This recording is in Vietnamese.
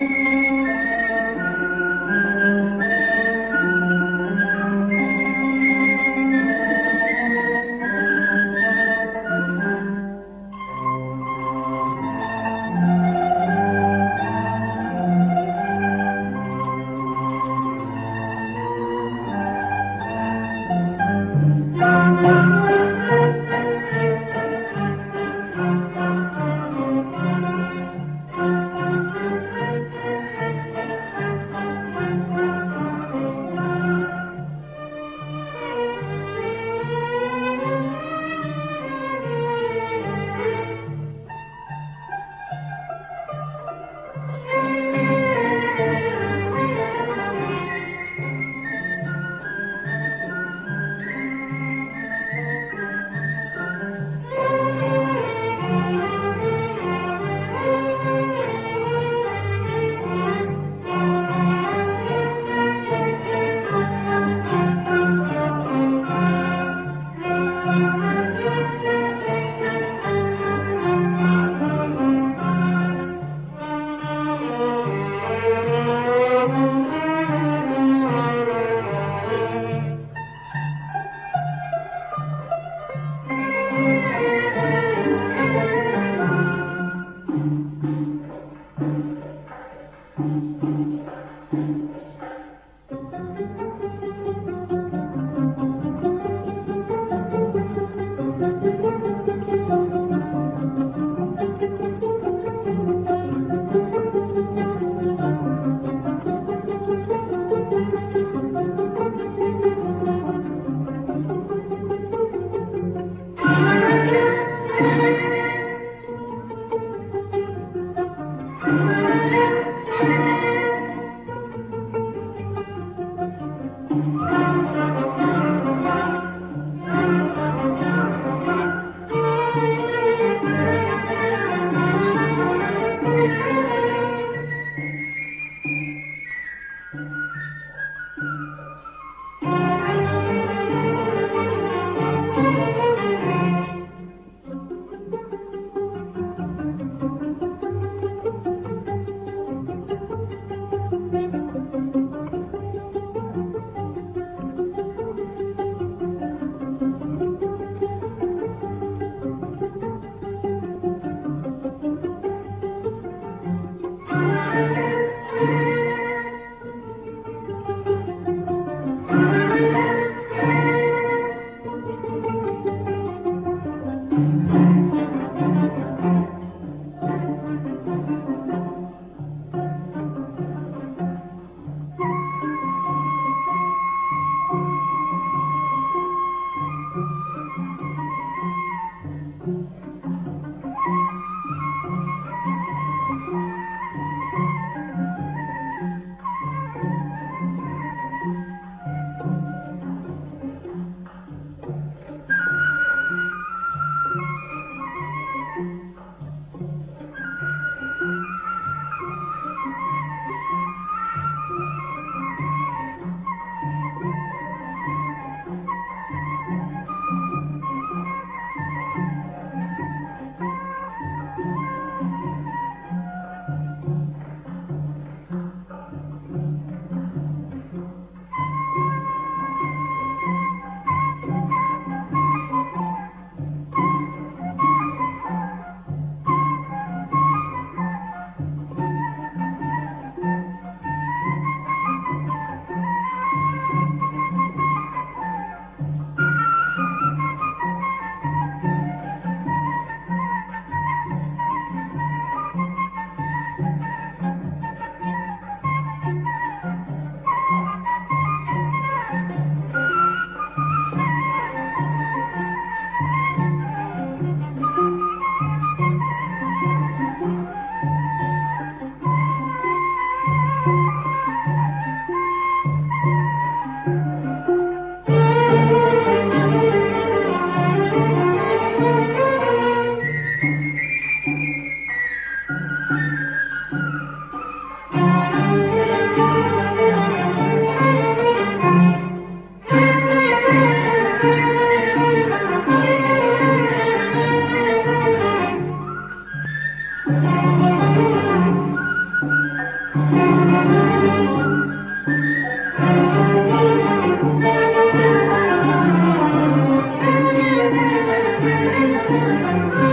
Música Música